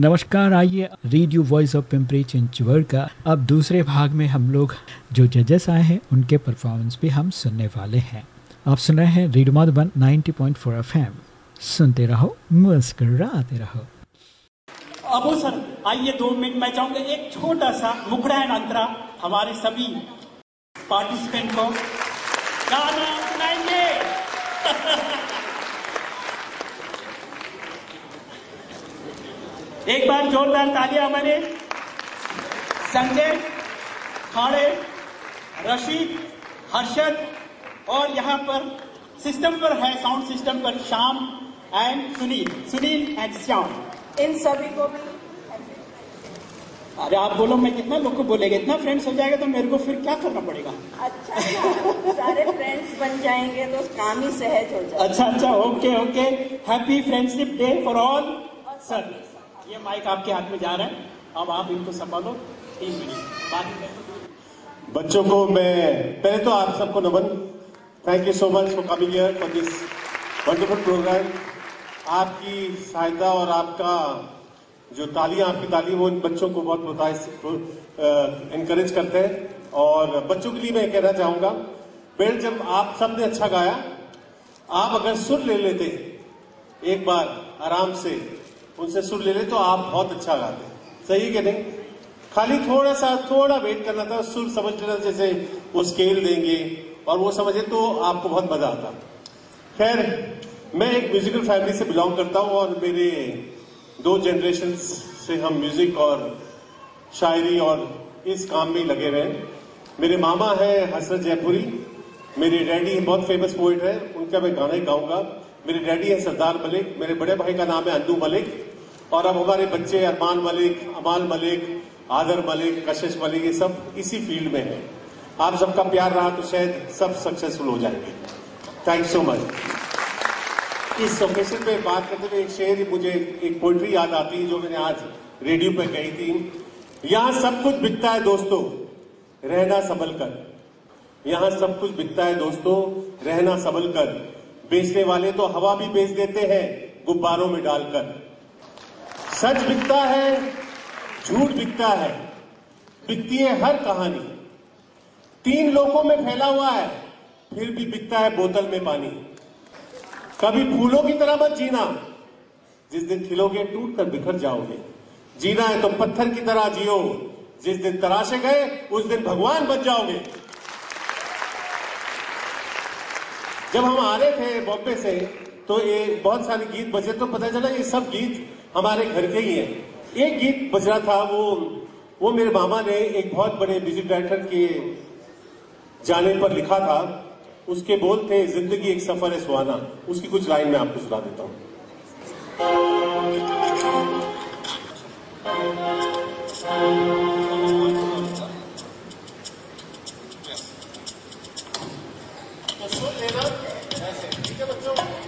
नमस्कार, आइए radio voice of Pimpri Chinchwad का अब दूसरे भाग में हम लोग जो जजेस आए हैं, उनके परफॉर्मेंस भी हम सुनने वाले हैं। आप सुन रहे हैं रेडियो मधुबन 90.4 एफएम। सुनते रहो, मुस्कराते रहो। अबो सर, आइए दो मिनट, मैं चाहूँगा एक छोटा सा मुखड़ा एंड अंतरा हमारे सभी पार्टिसिपेंट को। गाना सुनाएँगे। एक बार जोरदार तालियाँ हमारे संजय खाड़े रशीद हर्षद और यहाँ पर सिस्टम पर है साउंड सिस्टम पर श्याम एंड सुनील। सुनील एंड श्याम। इन सभी को भी अरे आप बोलो मैं कितना लोग को बोलेगा? इतना फ्रेंड्स हो जाएगा तो मेरे को फिर क्या करना पड़ेगा? अच्छा सारे फ्रेंड्स बन जाएँगे तो काम ही सहज हो जाएगा। अच्छा अच्छा okay okay happy friendship day for all sir ये माइक आपके हाथ में जा रहा है। अब आप इनको संभालो। तीन मिनट। में बच्चों को मैं, पहले तो आप सबको नमन। Thank you so much for coming here for this wonderful programme आपकी सहायता और आपका जो तालियाँ, आपकी ताली वो इन बच्चों को बहुत प्रोत्साहित इनकरेज करते हैं। और बच्चों के लिए मैं कहना चाहूँगा पहले जब आप सबने अच्छा गाया, आप अगर सुर ले लेते, एक बार आराम से उनसे सुर ले ले तो आप बहुत अच्छा गाते हैं। सही कि नहीं? खाली थोड़ा सा, थोड़ा वेट करना था सुर समझ लेना जैसे वो स्केल देंगे, और वो समझे तो आपको बहुत मज़ा आता। खैर, मैं एक म्यूजिकल फैमिली से बिलोंग करता हूँ, और मेरे दो जनरेशन से हम म्यूज़िक और शायरी और इस काम में लगे रहे। मेरे मामा है हसरत जयपुरी, मेरे डैडी बहुत फ़ेमस पोइट है, उनका मैं गाना ही गाऊँगा। मेरे डैडी है सरदार मलिक, मेरे बड़े भाई का नाम है अंदू मलिक और अब हमारे बच्चे अरमान मलिक, अमाल मलिक, आदर मलिक, कशिश मलिक, ये सब इसी फ़ील्ड में है। आप सबका प्यार रहा तो शायद सब सक्सेसफुल हो जाएँगे। थैंक सो मच इस ओकेशन पे बात करते हुए एक शेर, मुझे एक पोइट्री याद आती है जो मैंने आज रेडियो पे कही थी। यहाँ सब कुछ बिकता है दोस्तों, रहना संभल कर। यहाँ सब कुछ बिकता है दोस्तों, रहना संभल कर। बेचने वाले तो हवा भी बेच देते हैं, गुब्बारों में डालकर। सच बिकता है, झूठ बिकता है, बिकती है हर कहानी। तीन लोगों में फैला हुआ है, फिर भी बिकता है बोतल में पानी। कभी फूलों की तरह मत जीना। जिस दिन खिलोगे, टूट कर बिखर जाओगे। जीना है तो पत्थर की तरह जियो। जिस दिन तराशे गए, उस दिन भगवान बन जाओगे। जब हम आ रहे थे बॉम्बे से तो ये बहुत सारे गीत बजे तो पता चला ये सब गीत हमारे घर के ही हैं। एक गीत बज रहा था, वो वो मेरे मामा ने एक बहुत बड़े म्यूज़िक डायरेक्टर के जाने पर लिखा था। उसके बोल थे, ज़िंदगी एक सफ़र है सुहाना। उसकी कुछ लाइन मैं आपको सुना देता हूँ। ठीक है, बच्चों।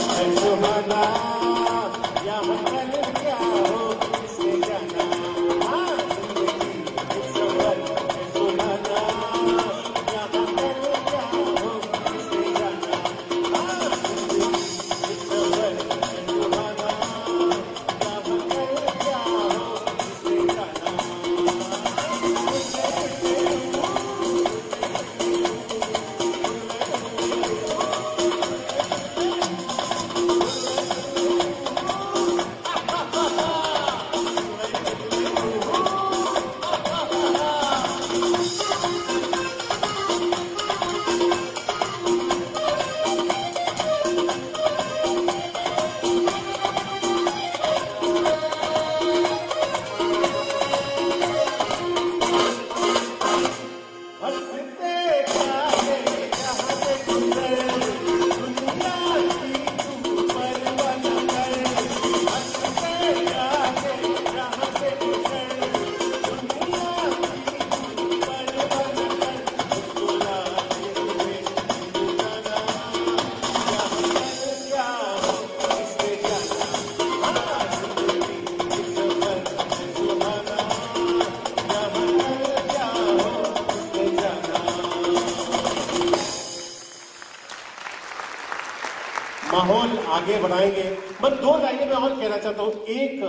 माहौल आगे बढ़ाएँगे। मैं दो लाइनें में और कहना चाहता हूँ। एक,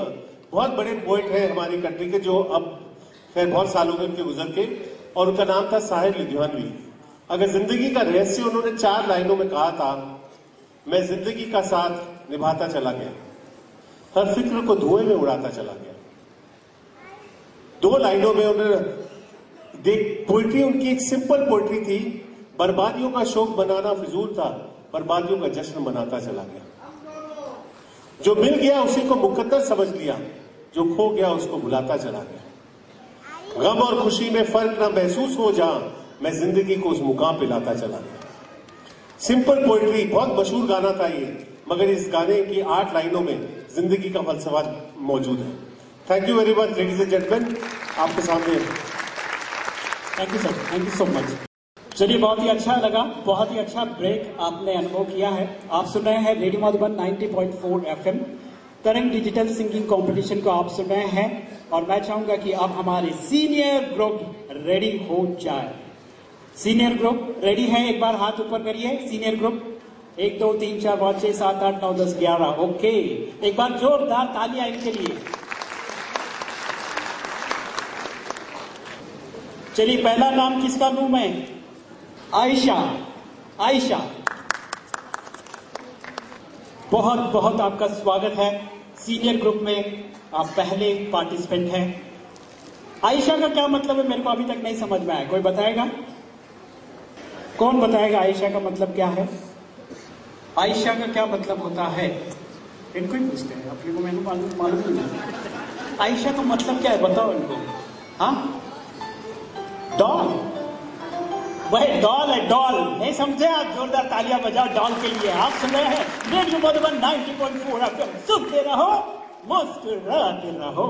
बहुत बड़े पोइट है हमारी कंट्री के, जो अब खैर बहुत साल हो गए उनके गुजर के, और उनका नाम था साहिर लुधियानवी अगर ज़िंदगी का रहस्य उन्होंने चार लाइनों में कहा था, मैं ज़िंदगी का साथ निभाता चला गया। हर फ़िक्र को धुएँ में उड़ाता चला गया। दो लाइनों में उन्होंने, देख पोइट्री उनकी एक सिंपल पोइट्री थी। बर्बादियों का शोक बनाना फिजूल था। बर्बादियों का जश्न मनाता चला गया। जो मिल गया उसी को मुकद्दर समझ लिया। जो खो गया उसको भुलाता चला गया। गम और खुशी में फ़र्क ना महसूस हो जा, मैं ज़िंदगी को उस मुकाम पे लाता चला गया। सिंपल पोइट्री बहुत मशहूर गाना था ये, मगर इस गाने की आठ लाइनों में ज़िंदगी का फलसफा मौजूद है। Thank you very much ladies and gentleman आपके सामने। Thank you sir thank you so much चलिए, बहुत ही अच्छा लगा, बहुत ही अच्छा ब्रेक आपने अनुभव किया है। आप सुन रहे हैं रेडियो मधुबन 90.4 एफएम तरंग डिजिटल सिंगिंग कंपटीशन को आप सुन रहे हैं और मैं चाहूँगा कि अब हमारे सीनियर ग्रुप रेडी हो जाए। सीनियर ग्रुप रेडी है? एक बार हाथ ऊपर करिए सीनियर ग्रुप एक, दो, तीन, चार, पाँच, छह, सात, आठ, नौ, दस, ग्यारह। ओके। एक बार जोरदार तालियाँ इनके लिए। चलिए, पहला नाम किसका लू मैं? आयशा आयशा। बहुत बहुत आपका स्वागत है। सीनियर ग्रुप में आप पहले पार्टिसिपेंट हैं। आयशा का क्या मतलब है, मेरे को अभी तक नहीं समझ में आया। कोई बताएगा? कौन बताएगा आयशा का मतलब क्या है? आयशा का क्या मतलब होता है? इनको ही पूछते हैं। अपने को मैंने मालूम मालूम नहीं आयशा का मतलब क्या है? बताओ इनको। हाँ? डॉल वह डॉल है, डॉल। नहीं समझे आप? जोरदार तालियाँ बजाओ डॉल के लिए। आप सुन रहे हैं रेडियो मधुबन 90.4 आप सुनते रहो, मुस्कुराते रहो।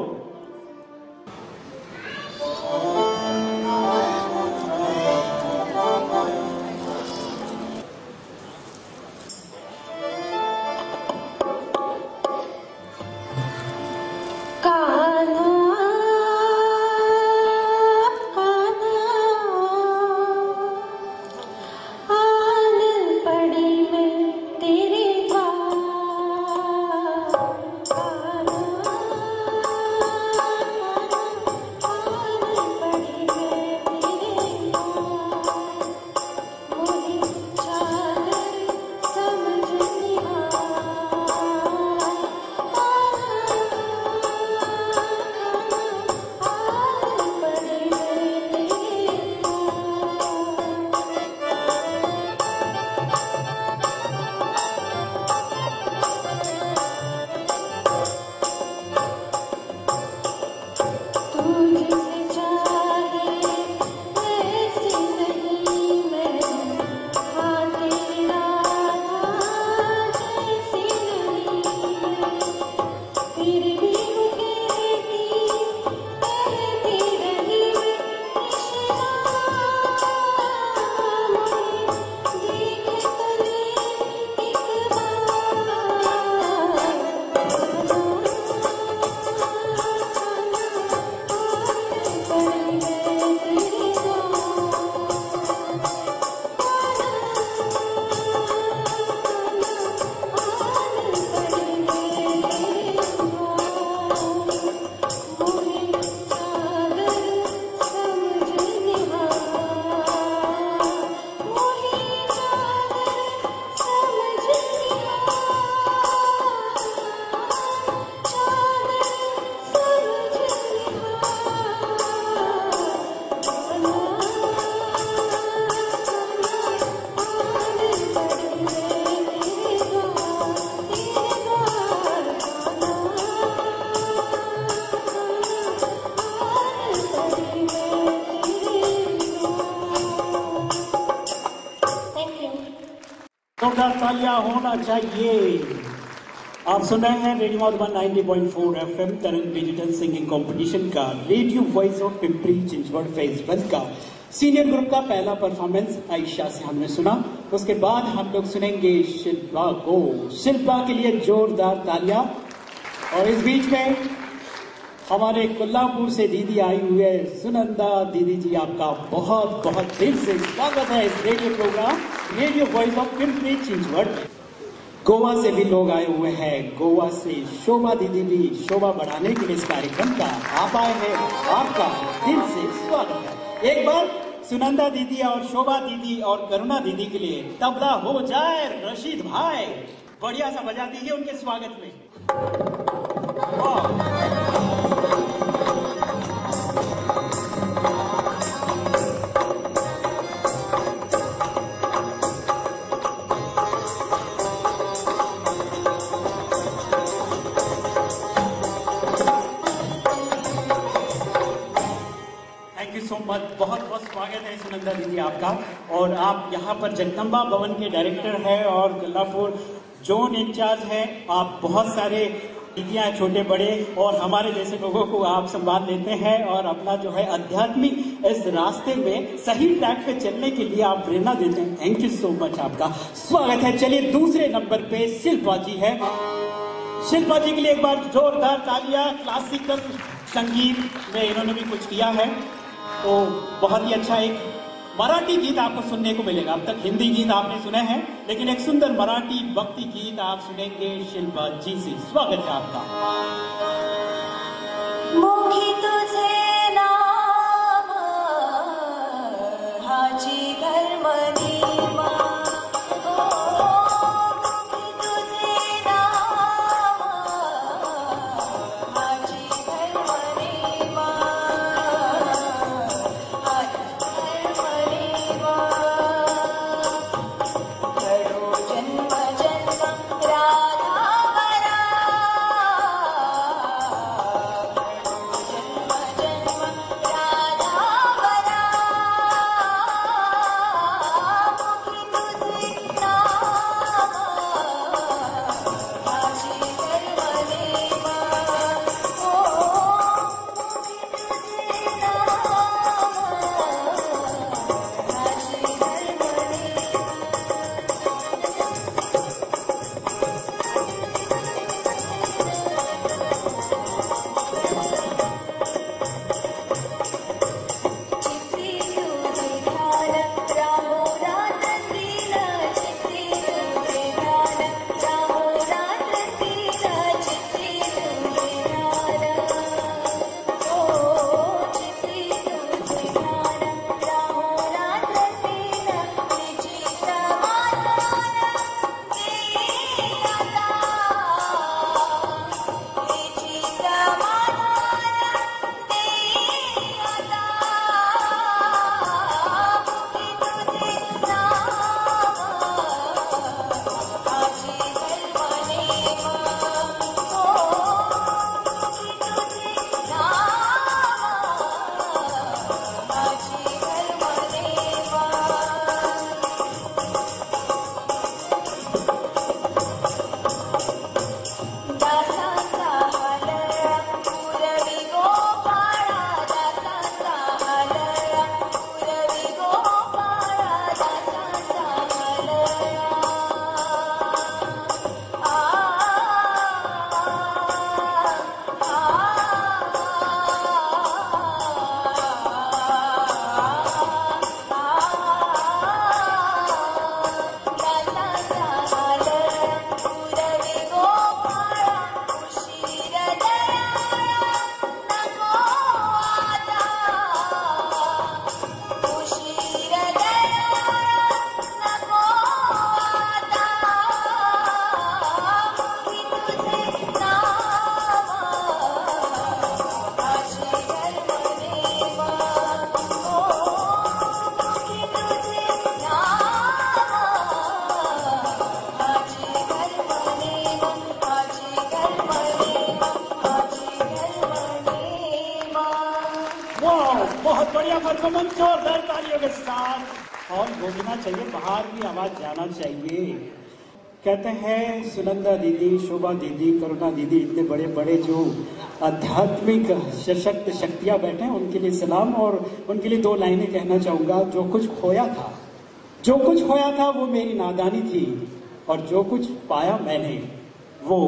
आप सुन रहे हैं रेडियो मधुबन 90.4 एफएम तरंग डिजिटल सिंगिंग कंपटीशन का radio voice of Pimpri Chinchwad phase one का सीनियर ग्रुप का पहला परफॉर्मेंस आयशा से हमने सुना। उसके बाद हम लोग सुनेंगे शिल्पा को। शिल्पा के लिए जोरदार तालियाँ। और इस बीच में हमारे कोल्हापुर से दीदी आई हुई है सुनंदा। दीदी जी, आपका बहुत बहुत दिल से स्वागत है इस radio programme radio voice of Pimpri Chinchwad. Goa से भी लोग आए हुए हैं। गोवा से शोभा दीदी भी शोभा बढ़ाने के लिए इस कार्यक्रम का आप आए हैं। आपका दिल से स्वागत है। एक बार सुनंदा दीदी और शोभा दीदी और करुणा दीदी के लिए तबला हो जाए रशीद भाई। बढ़िया सा बजा दीजिए उनके स्वागत में। आपका और आप यहाँ पर जगदम्बा भवन के डायरेक्टर हैं और गल्लापुर जोन इंचार्ज है। आप बहुत सारे दीदियाँ छोटे बड़े। और हमारे जैसे लोगों को आप संभाल लेते हैं और अपना जो है आध्यात्मिक इस रास्ते में सही ट्रैक पे चलने के लिए आप प्रेरणा देते हैं। थैंक यू सो मच आपका। स्वागत है। चलिए दूसरे नंबर पे शिल्पा जी है। शिल्पा जी के लिए एक बार जोरदार तालियाँ। क्लासिकल संगीत में इन्होंने भी कुछ किया है। तो बहुत ही अच्छा एक मराठी गीत आपको सुनने को मिलेगा। अब तक हिंदी गीत आपने सुने हैं, लेकिन एक सुंदर मराठी भक्ति गीत आप सुनेंगे शिल्पा जी से। स्वागत है आपका। बाहर भी आवाज़ जाना चाहिए। कहते हैं, सुनंदा दीदी, शोभा दीदी, करुणा दीदी, इतने बड़े बड़े जो आध्यात्मिक सशक्त शक्तियाँ बैठे हैं, उनके लिए सलाम और उनके लिए दो लाइनें कहना चाहूँगा। जो कुछ खोया था, जो कुछ खोया था, वो मेरी नादानी थी और जो कुछ पाया मैंने, वो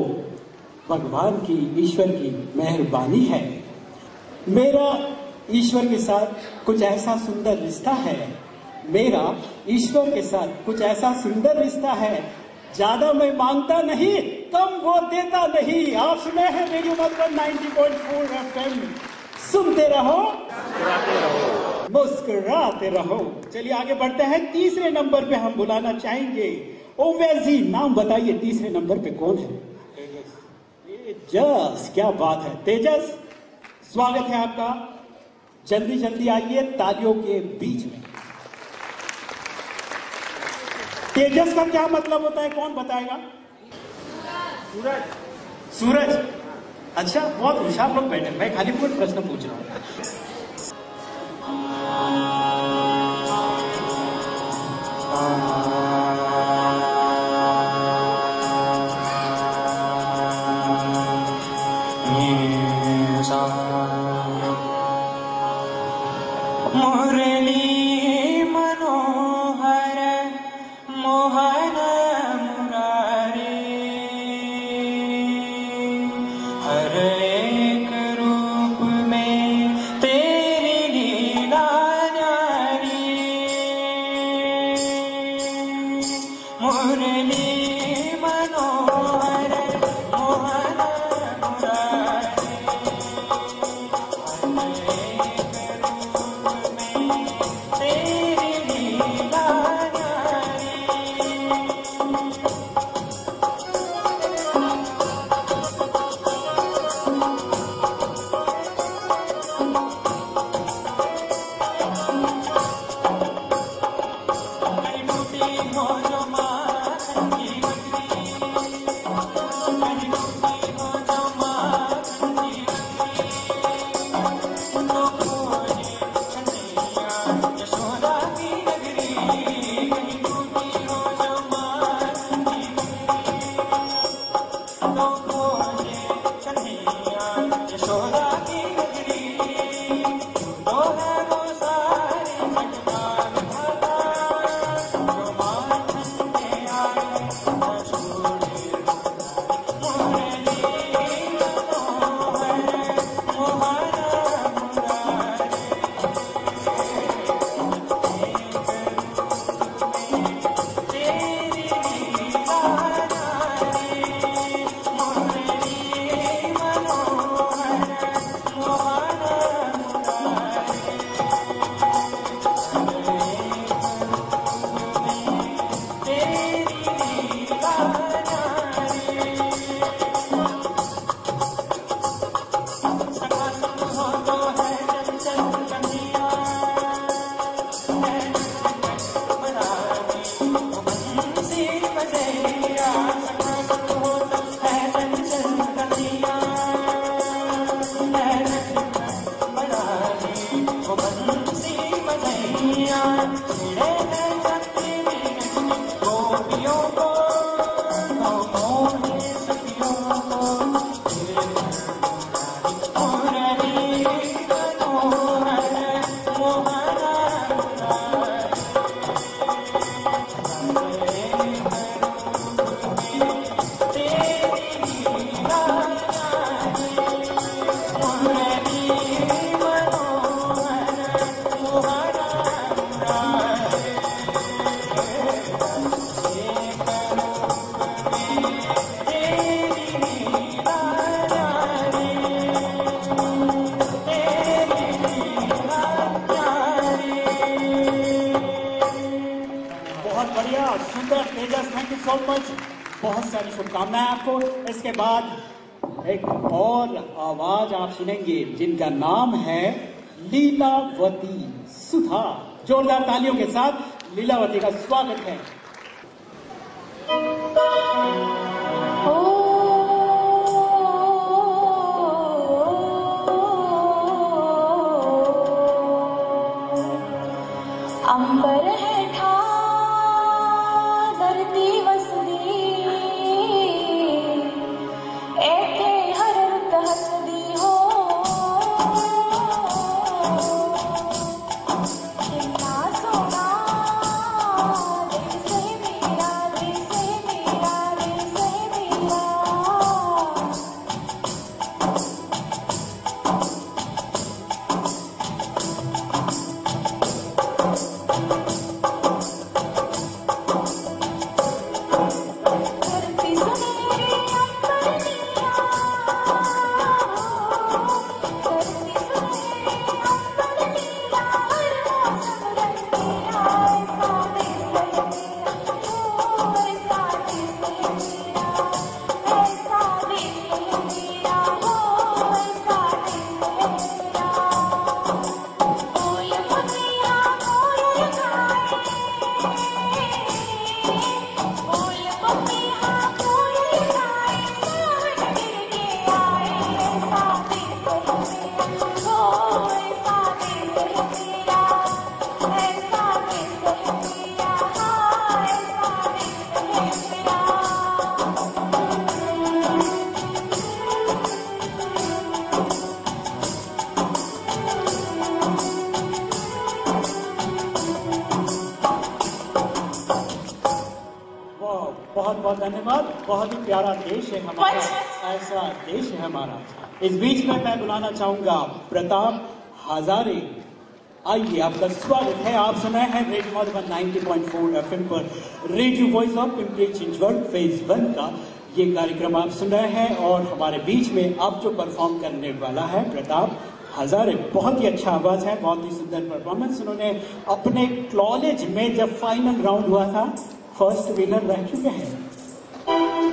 भगवान की, ईश्वर की मेहरबानी है। मेरा ईश्वर के साथ कुछ ऐसा सुंदर रिश्ता है, मेरा ईश्वर के साथ। कुछ ऐसा सुंदर रिश्ता है, ज़्यादा मैं माँगता नहीं, कम वो देता नहीं। आप सुने हैं रेडियो मधुबन 90.4 एफएम सुनते रहो, मुस्कुराते रहो। चलिए आगे बढ़ते हैं। तीसरे नंबर पे हम बुलाना चाहेंगे। ओवैसी नाम बताइए, तीसरे नंबर पे कौन है? तेजस, क्या बात है। तेजस, स्वागत है आपका। जल्दी जल्दी आइए तालियों के बीच में। तेजस का क्या मतलब होता है? कौन बताएगा? सूरज। सूरज। अच्छा बहुत होशियार लोग बैठे मैं खाली कोई प्रश्न पूछ रहा हूँ। सुनेंगे जिनका नाम है लीलावती सुधा। जोरदार तालियों के साथ लीलावती का स्वागत है। बहुत धन्यवाद। बहुत ही प्यारा देश है हमारा। ऐसा देश है हमारा। इस बीच में मैं बुलाना चाहूँगा प्रताप हजारे। आइए आपका स्वागत है। आप सुनाए हैं रेडियो मधुबन 90.4 एफएम पर। Radio voice of Pimpri Chinchwad phase one का ये कार्यक्रम आप सुन रहे हैं और हमारे बीच में अब जो परफॉर्म करने वाला है प्रताप हजारे। बहुत ही अच्छा आवाज़ है बहुत ही सुंदर परफॉर्मेंस उन्होंने अपने कॉलेज में जब फाइनल राउंड हुआ था फ़र्स्ट विनर रह चुके हैं।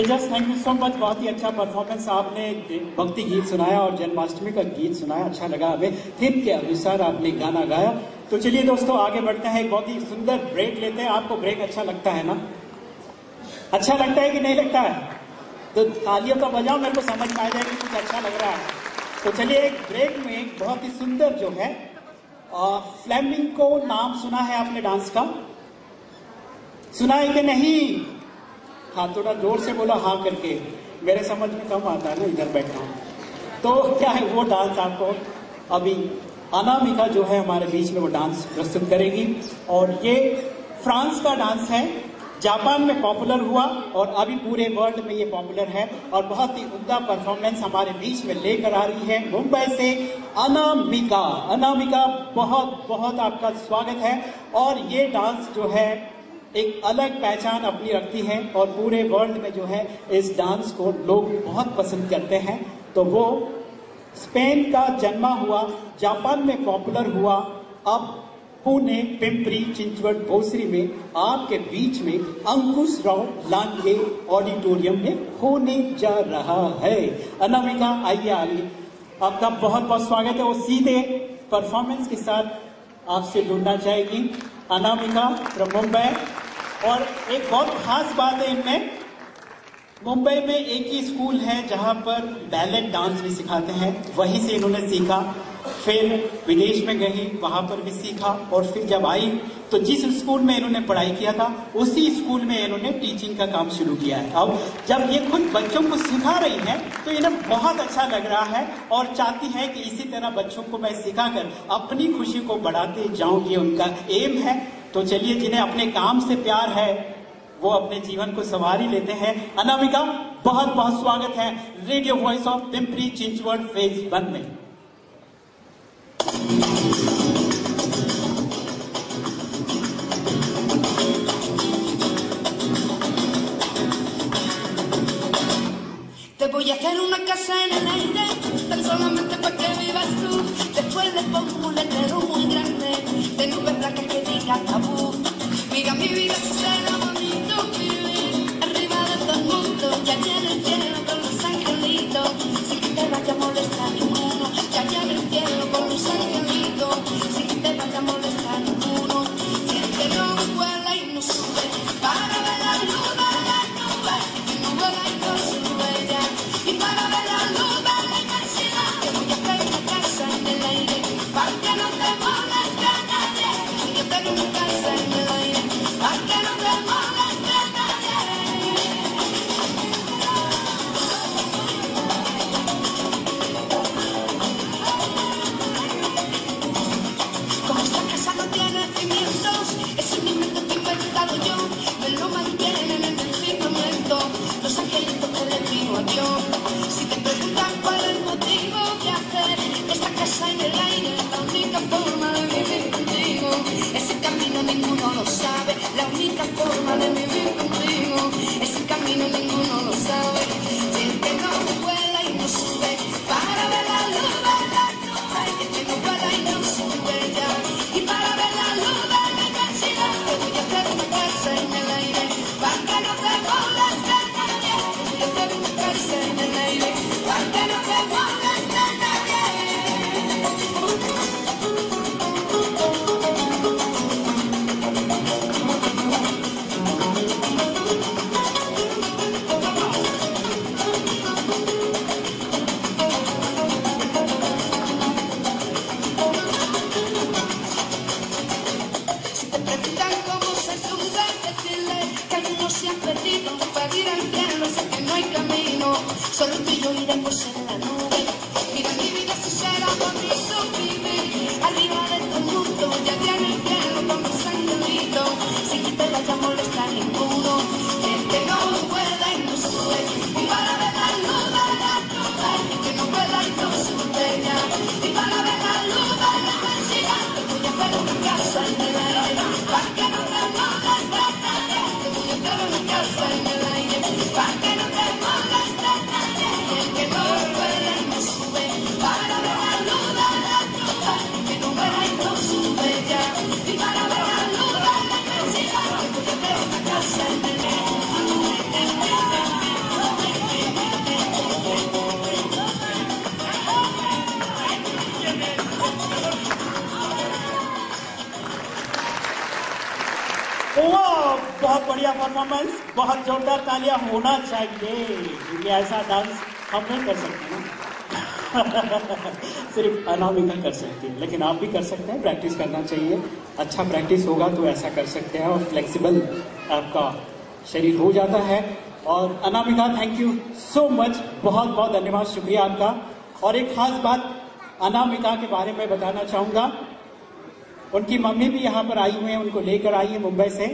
Tejas thank you so much बहुत ही अच्छा परफॉर्मेंस आपने भक्ति गीत सुनाया और जन्माष्टमी का गीत सुनाया। अच्छा लगा हमें। थीम के अनुसार आपने गाना गाया। तो चलिए दोस्तों, आगे बढ़ते हैं। बहुत ही सुंदर ब्रेक लेते हैं। आपको ब्रेक अच्छा लगता है ना? अच्छा लगता है कि नहीं लगता है? तो तालियों का बजाओ, मेरे को समझ में आ जाए कि कुछ अच्छा लग रहा है। तो चलिए, एक ब्रेक में एक बहुत ही सुंदर जो है फ्लैमिंको नाम सुना है आपने डांस का? सुना है कि नहीं? हाँ थोड़ा ज़ोर से बोलो हाँ करके। मेरे समझ में कम आता है ना, इधर बैठा हूँ तो क्या है, वो डांस आपको अभी अनामिका जो है हमारे बीच में वो डांस प्रस्तुत करेगी। और ये फ्रांस का डांस है, जापान में पॉपुलर हुआ और अभी पूरे वर्ल्ड में ये पॉपुलर है। और बहुत ही उमदा परफॉर्मेंस हमारे बीच में लेकर आ रही है मुंबई से अनामिका। अनामिका बहुत बहुत आपका स्वागत है। और ये डांस जो है एक अलग पहचान अपनी रखती है और पूरे वर्ल्ड में जो है इस डांस को लोग बहुत पसंद करते हैं। तो वो स्पेन का जन्मा हुआ, जापान में पॉपुलर हुआ। अब पुणे, पिंपरी, चिंचवड, भोसरी में, आपके बीच में अंकुश राव लांगे ऑडिटोरियम में होने जा रहा है। अनामिका, आइए आइए आपका बहुत बहुत स्वागत है। वो सीधे परफॉर्मेंस के साथ आपसे जुड़ना चाहेगी। अनामिका फ्रॉम मुंबई और एक बहुत खास बात है इनमें, मुंबई में एक ही स्कूल है जहाँ पर बैलेट डांस भी सिखाते हैं। वहीं से इन्होंने सीखा। फिर विदेश में गई, वहाँ पर भी सीखा और फिर जब आई तो जिस स्कूल में इन्होंने पढ़ाई किया था, उसी स्कूल में इन्होंने टीचिंग का काम शुरू किया है। अब जब ये खुद बच्चों को सिखा रही है तो इन्हें बहुत अच्छा लग रहा है और चाहती है कि इसी तरह बच्चों को मैं सिखाकर अपनी खुशी को बढ़ाते जाऊँ, ये उनका एम है। तो चलिए, जिन्हें अपने काम से प्यार है, वो अपने जीवन को संवार लेते हैं। अनामिका बहुत बहुत स्वागत है। Radio voice of Pimpri Chinchwad phase one में। Te voy a hacer una casa en el aire, tan solamente para que solo tú y yo iremos en la performance बहुत जोरदार तालियाँ होना चाहिए। क्योंकि ऐसा डांस हम नहीं कर सकते सिर्फ़ अनामिका कर सकती है लेकिन आप भी कर सकते हैं प्रैक्टिस करना चाहिए। अच्छा प्रैक्टिस होगा तो ऐसा कर सकते हैं और फ्लेक्सिबल आपका शरीर हो जाता है। और Anamika thank you so much बहुत बहुत धन्यवाद, शुक्रिया आपका। और एक खास बात अनामिका के बारे में बताना चाहूँगा। उनकी मम्मी भी यहाँ पर आई हुई है, उनको लेकर आई है मुंबई से।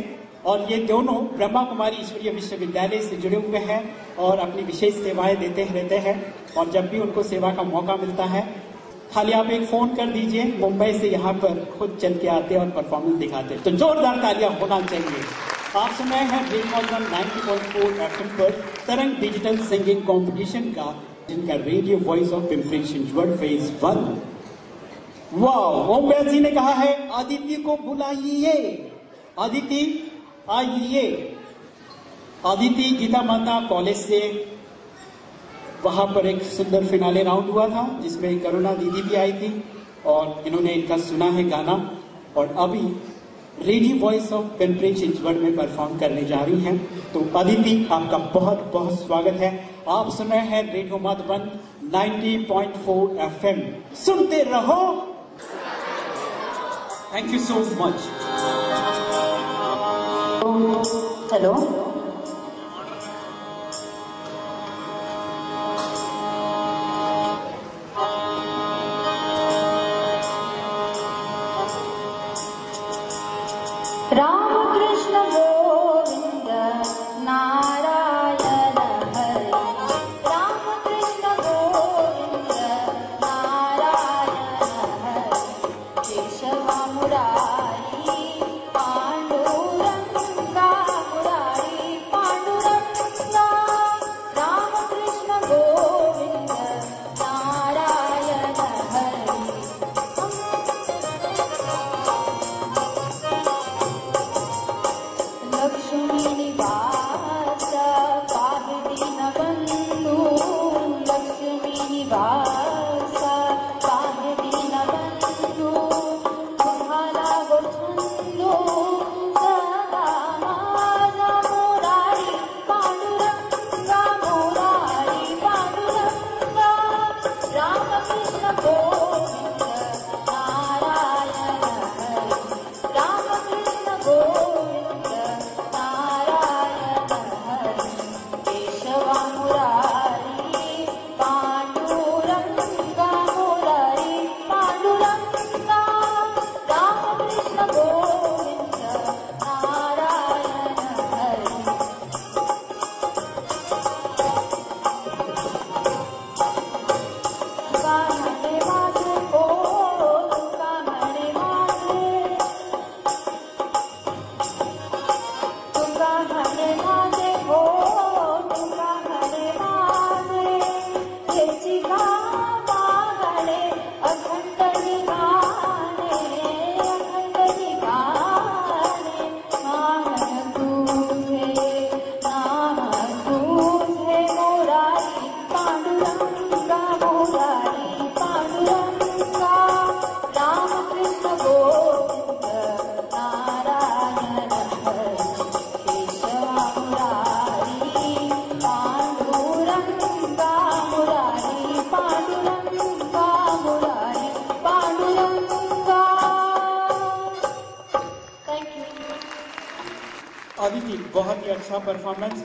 और ये दोनों ब्रह्मा कुमारी ईश्वरीय विश्वविद्यालय से जुड़े हुए हैं और अपनी विशेष सेवाएँ देते रहते हैं और जब भी उनको सेवा का मौका मिलता है, खाली आप एक फ़ोन कर दीजिए, मुंबई से यहाँ पर खुद चल के आते और परफॉर्मेंस दिखाते। तो जोरदार तालियाँ होना चाहिए। आप रहे हैं पर तरंग डिजिटल सिंगिंग कंपटीशन का जिनका radio voice of impression phase one वाह ओम जी ने कहा है, आदित्य को बुलाइए। आदित्य आइए, आदित्य गीता माता कॉलेज से वहाँ पर एक सुंदर फिनाले राउंड हुआ था, जिसमें करुणा दीदी भी आई थी और इन्होंने इनका सुना है गाना और अभी radio voice of Pimpri Chinchwad में परफॉर्म करने जा रही हैं। तो अदिति आपका बहुत बहुत स्वागत है। आप सुन रहे हैं रेडियो मधुबन 90.4 एफएम। सुनते रहो। Thank you so much Hello?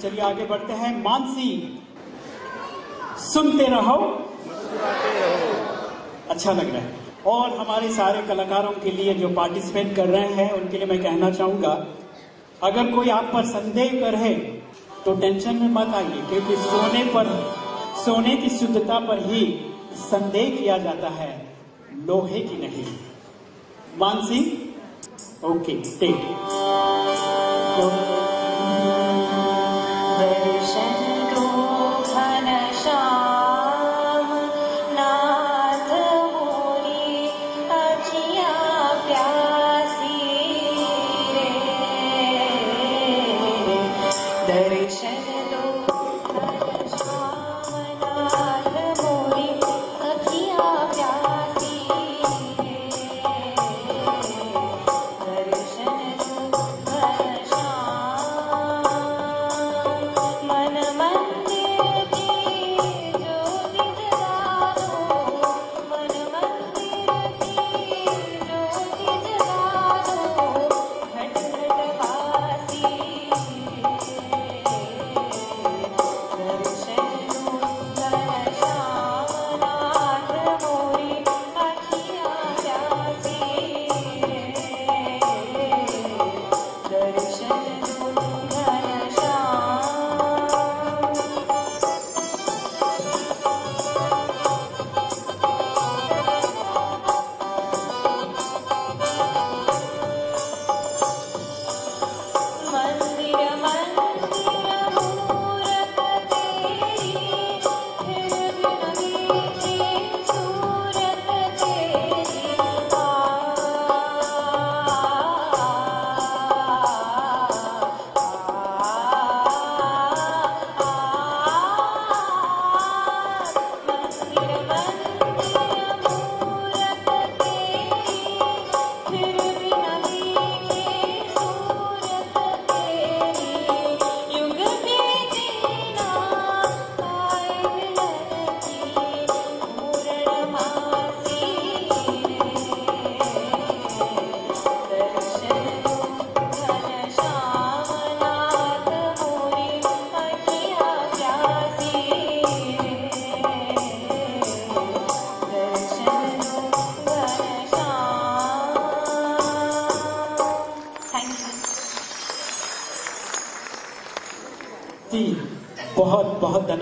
चलिए आगे बढ़ते हैं। मानसी, सुनते रहो। अच्छा लग रहा है। और हमारे सारे कलाकारों के लिए जो पार्टिसिपेट कर रहे हैं, उनके लिए मैं कहना चाहूँगा, अगर कोई आप पर संदेह करे तो टेंशन में मत आइए, क्योंकि सोने पर, सोने की शुद्धता पर ही संदेह किया जाता है, लोहे की नहीं। मानसी ओके टेक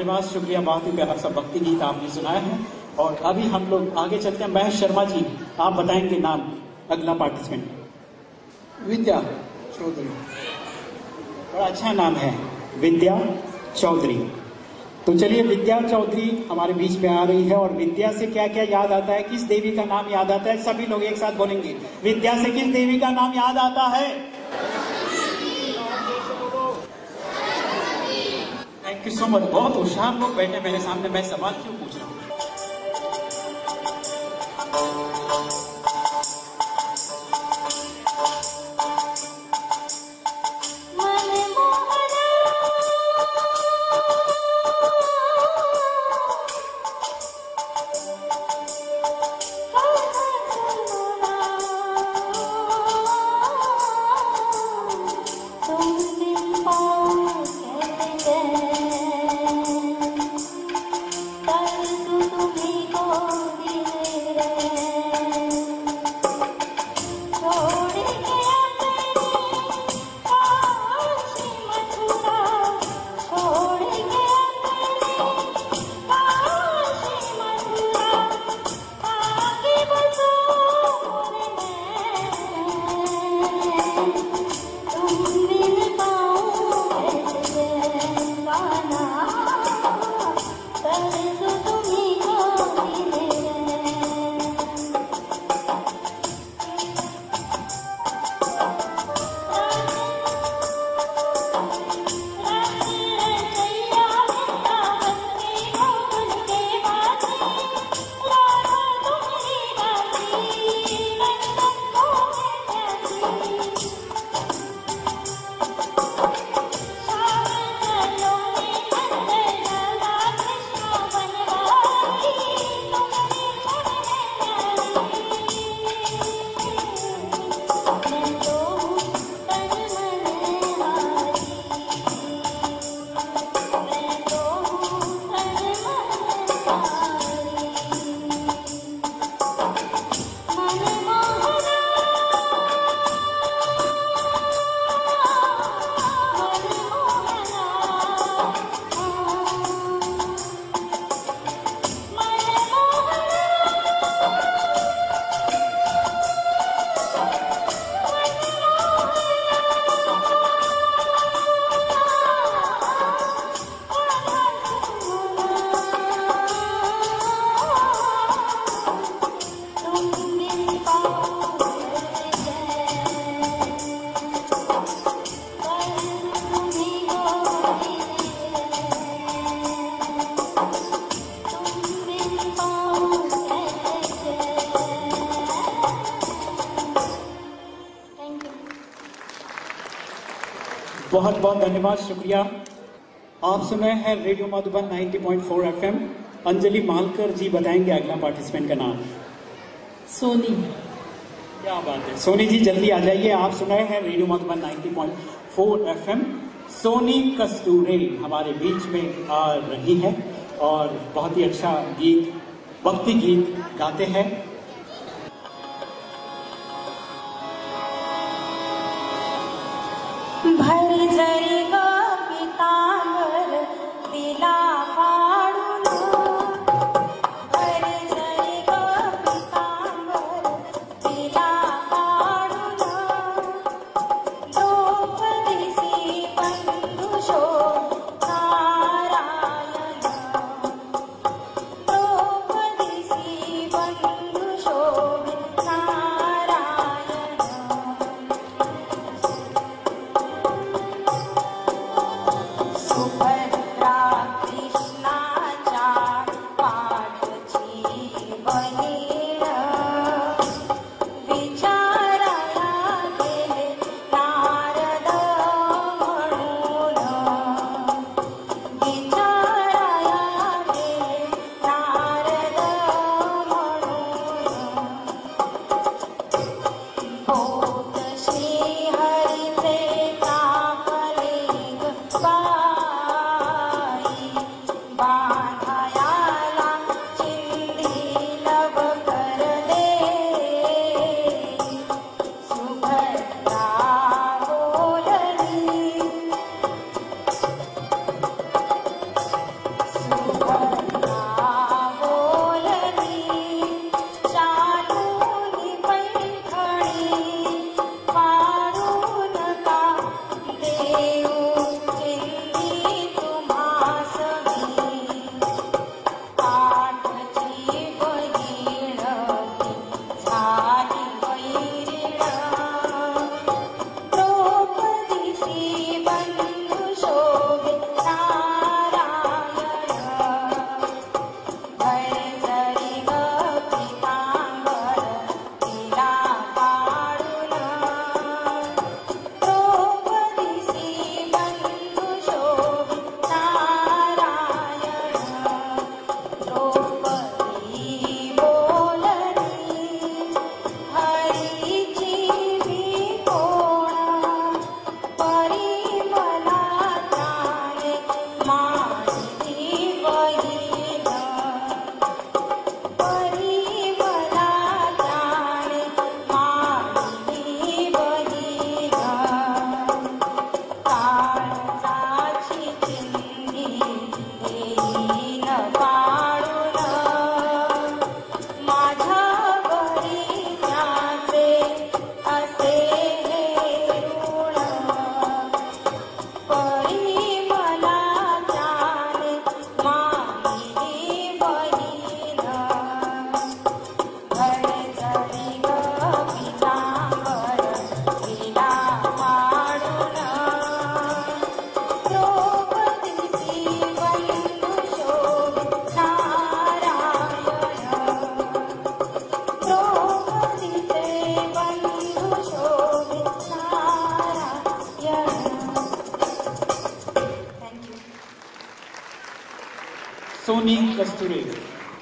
धन्यवाद, शुक्रिया बहुत ही प्यारा सा भक्ति गीत आपने सुनाया है। और अभी हम लोग आगे चलते हैं। महेश शर्मा जी, आप बताएँगे नाम, अगला पार्टिसिपेंट विद्या चौधरी। बड़ा अच्छा नाम है, विद्या चौधरी। तो चलिए, विद्या चौधरी हमारे बीच में आ रही है और विद्या से क्या क्या याद आता है, किस देवी का नाम याद आता है, सभी लोग एक साथ बोलेंगे। विद्या से किस देवी का नाम याद आता है? थैंक सो मच बहुत होशियार लोग बैठे मेरे सामने, मैं सवाल क्यों पूछ रहा हूँ? बहुत बहुत धन्यवाद शुक्रिया। आप सुन रहे हैं रेडियो मधुबन 90.4 एफएम। अंजलि मालकर जी बताएँगे अगला पार्टिसिपेंट का नाम। सोनी। क्या बात है। सोनी जी जल्दी आ जाइए। आप सुन रहे हैं रेडियो मधुबन 90.4 एफएम। सोनी कस्तूरे हमारे बीच में आ रही है और बहुत ही अच्छा गीत भक्ति गीत गाते हैं।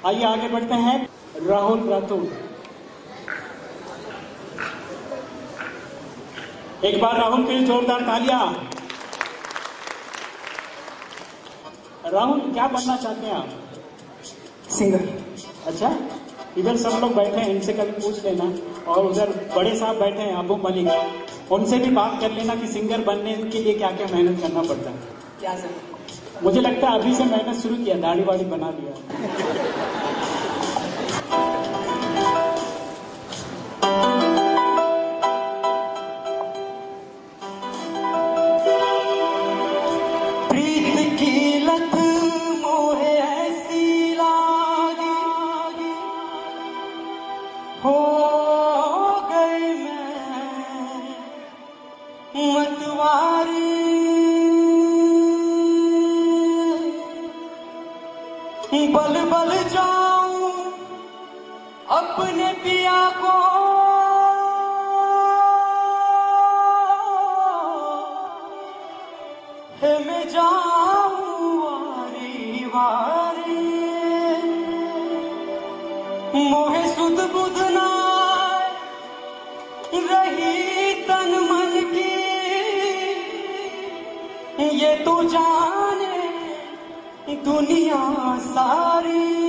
आइए आगे बढ़ते हैं। राहुल राठौर। एक बार राहुल के लिए जोरदार तालियाँ। राहुल क्या बनना चाहते हैं आप? सिंगर अच्छा इधर सब लोग बैठे हैं इनसे कभी पूछ लेना। और उधर बड़े साहब बैठे हैं अबू मलिक। उनसे भी बात कर लेना कि सिंगर बनने के लिए क्या क्या मेहनत करना पड़ता है। क्या सर मुझे लगता है अभी से मेहनत शुरू किया दाढ़ी वाड़ी बना लिया। बल बल जाऊँ अपने पिया को दुनिया सारी।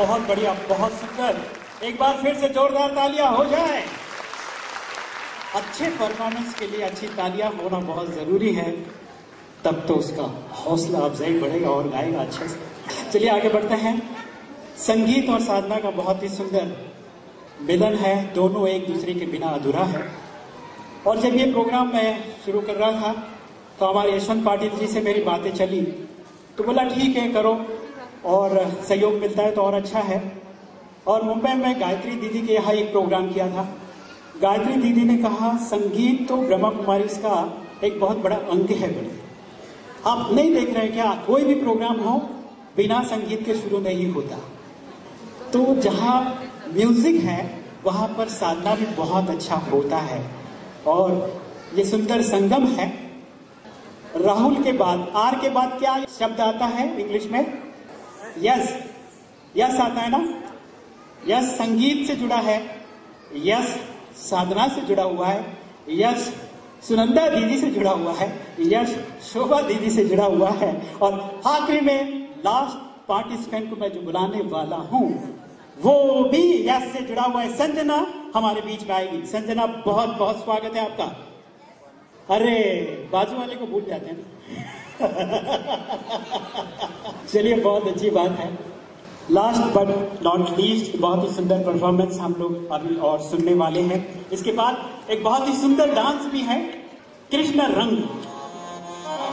बहुत बढ़िया, बहुत सुंदर। एक बार फिर से जोरदार तालियाँ, हो जाए। अच्छे परफॉर्मेंस के लिए अच्छी तालियाँ होना बहुत ज़रूरी है। तब तो उसका हौसला अफजाई बढ़ेगा और गाएगा अच्छे से। चलिए आगे बढ़ते हैं। संगीत और साधना का बहुत ही सुंदर मिलन है। दोनों एक दूसरे के बिना अधूरा है। और जब ये प्रोग्राम मैं शुरू कर रहा था तो हमारे यशवंत पाटिल जी से मेरी बातें चली। तो बोला, ठीक है, करो। और सहयोग मिलता है तो और अच्छा है। और मुंबई में गायत्री दीदी के यहाँ एक प्रोग्राम किया था। गायत्री दीदी ने कहा, संगीत तो ब्रह्मा कुमारी का एक बहुत बड़ा अंग है बड़े। आप नहीं देख रहे हैं क्या? कोई भी प्रोग्राम हो, बिना संगीत के शुरू नहीं होता। तो जहाँ म्यूज़िक है, वहाँ पर साधना भी बहुत अच्छा होता है। और ये सुंदर संगम है। राहुल के बाद, आर के बाद क्या शब्द आता है इंग्लिश में? यस यस आता है ना? यस, संगीत से जुड़ा है। यस, साधना से जुड़ा हुआ है। यस, सुनंदा दीदी से जुड़ा हुआ है। यश शोभा दीदी से जुड़ा हुआ है। और आखिरी में लास्ट पार्टिसिपेंट को मैं जो बुलाने वाला हूँ, वो भी यस से जुड़ा हुआ है। संजना हमारे बीच में आएगी। संजना बहुत बहुत स्वागत है आपका। अरे, बाजू वाले को भूल जाते हैं चलिए, बहुत अच्छी बात है। लास्ट बट नॉट लीस्ट बहुत ही सुंदर परफॉर्मेंस हम लोग अभी और सुनने वाले हैं। इसके बाद एक बहुत ही सुंदर डांस भी है, कृष्ण रंग,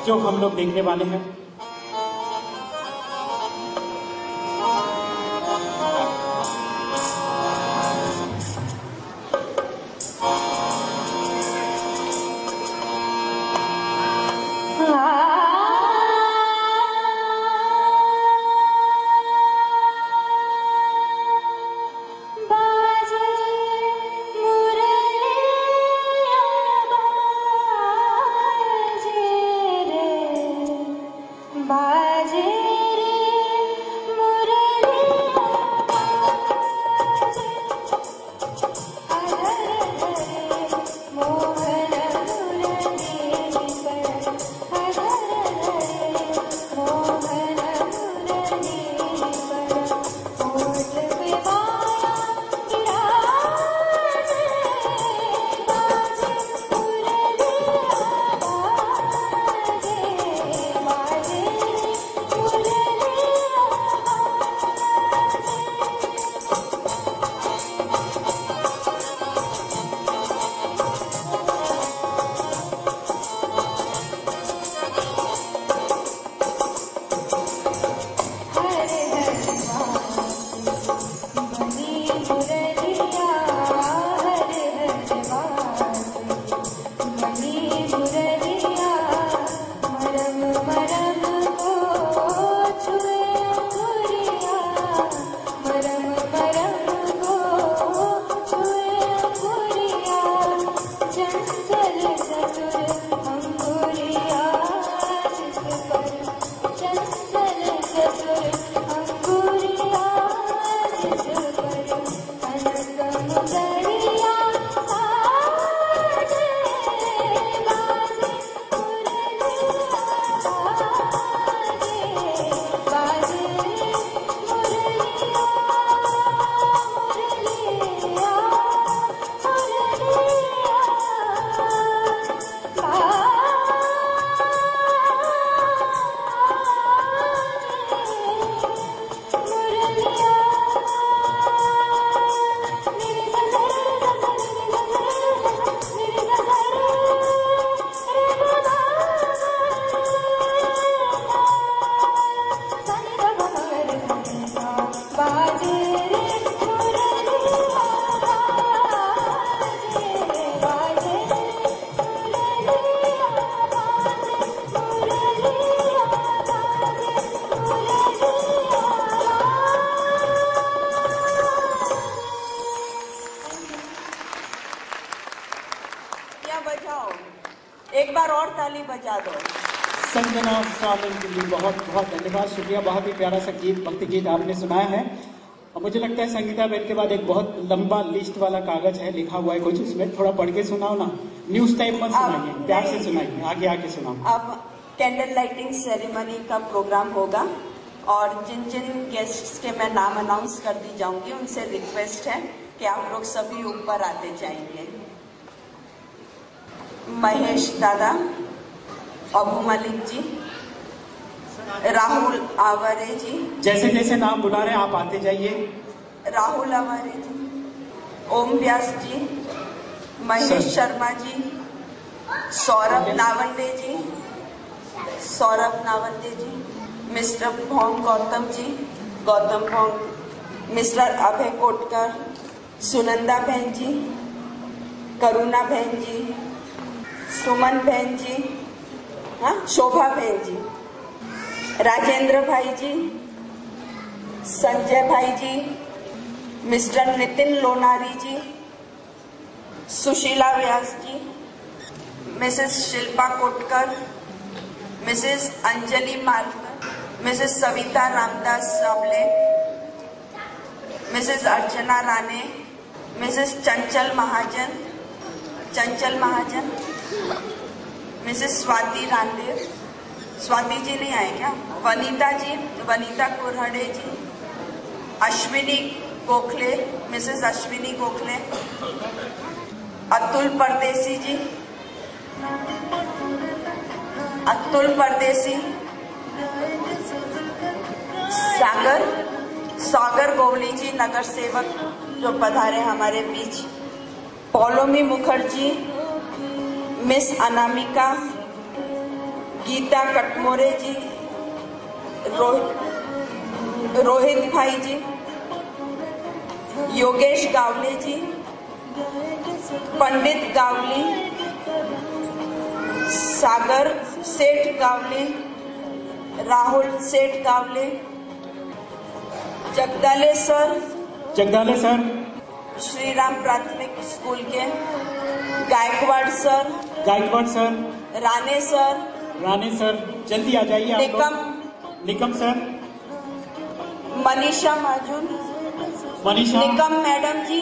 जो हम लोग देखने वाले हैं। शुक्रिया बहुत ही प्यारा सा गीत भक्ति गीत आपने सुनाया है। और मुझे लगता है संगीता बेन के बाद एक बहुत लंबा लिस्ट वाला कागज़ है लिखा हुआ है कुछ उसमें। थोड़ा पढ़ के सुनाओ ना। न्यूज़ टाइप मत सुनाइए प्यार से सुनाइए आगे आके सुनाओ। अब कैंडल लाइटिंग सेरेमनी का प्रोग्राम होगा। और जिन जिन गेस्ट्स के मैं नाम अनाउंस कर दी जाऊँगी उनसे रिक्वेस्ट है कि आप लोग सभी ऊपर आते जाएँगे। महेश दादा अबू मलिक जी राहुल आवारे जी। जैसे जैसे नाम बुला रहे हैं आप आते जाइए। राहुल आवारे जी। ओम व्यास जी। महेश शर्मा जी। सौरभ नावंडे जी। सौरभ नावंडे जी। मिस्टर भोंग गौतम जी। गौतम भोंग मिस्टर अभय कोटकर। सुनंदा बहन जी। करुणा बहन जी। सुमन बहन जी। हाँ शोभा बहन जी। राजेंद्र भाई जी संजय भाई ji mister Nitin Lonari ji, Sushila Vyas ji, Mrs Shilpa Kotkar, Mrs Anjali Malkar, Mrs Savita Ramdas Sawle, Mrs Archana Rane, Mrs Chanchal Mahajan Chanchal Mahajan, Mrs Swati Ramdev Swati ji नहीं आए क्या? Vanita ji, Vanita Kurhade ji, Ashwini Gokhale, Mrs Ashwini Gokhale, Atul परदेसी जी, अतुल परदेसी, सागर सागर गोवली जी, नगर सेवक जो पधारे हमारे बीच, पौलोमी मुखर्जी, मिस अनामिका गीता कटमोरे जी रोहित रोहित भाई जी योगेश गावले जी पंडित गावली सागर सेठ गावले राहुल सेठ गावले जगदाले सर जगदाले सर। श्री राम प्राथमिक स्कूल के Gaikwad sir Gaikwad sir. Rane sir Rane sir जल्दी आ जाइए आप Nikam. Nikam sir. Manisha Majun. Manisha. Nikam madam ji.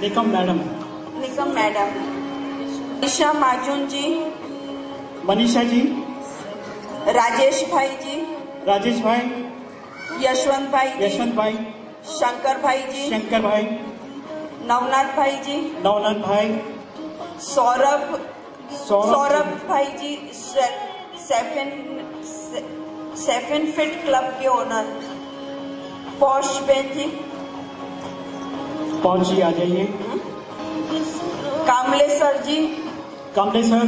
Nikam madam. Nikam madam. Manisha Majun ji. Manisha जी। राजेश भाई जी। राजेश भाई। यशवंत भाई यशवंत भाई। शंकर भाई जी। शंकर भाई। नवनाथ भाई जी। नवनाथ भाई। सौरभ सौरभ भाई जी। से- सेफिन से- सेफिन फिट क्लब के ओनर पौष बेन जी पौष जी आ जाइए। Kamle sir ji. Kamle sir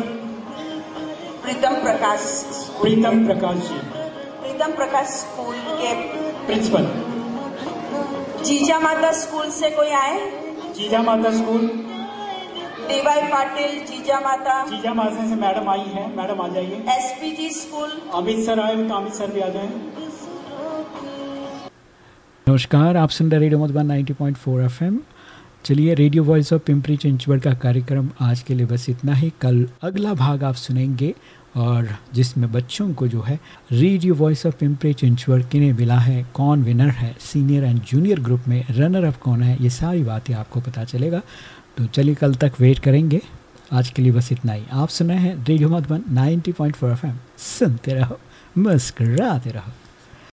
Pritam Prakash Pritam Prakash ji. Pritam Prakash school के प्रिंसिपल। जीजा माता स्कूल से कोई आए? जीजा माता स्कूल। डीवाई पाटिल जीजा माता। जीजा माता से मैडम आई है मैडम आ जाइए। SPG school. अमित सर आए तो अमित सर भी आ जाए। नमस्कार आप सुन रहे रेडियो मधुबन 90.4 एफएम। चलिए radio voice of Pimpri Chinchwad का कार्यक्रम आज के लिए बस इतना ही। कल अगला भाग आप सुनेंगे और जिसमें बच्चों को जो है radio voice of Pimpri Chinchwad किन्हें मिला है कौन विनर है सीनियर एंड जूनियर ग्रुप में रनर अप कौन है ये सारी बातें आपको पता चलेगा। तो चलिए कल तक वेट करेंगे। आज के लिए बस इतना ही। आप सुना है रेडियो मधुबन 90.4 एफएम। सुनते रहो, मुस्कराते रहो।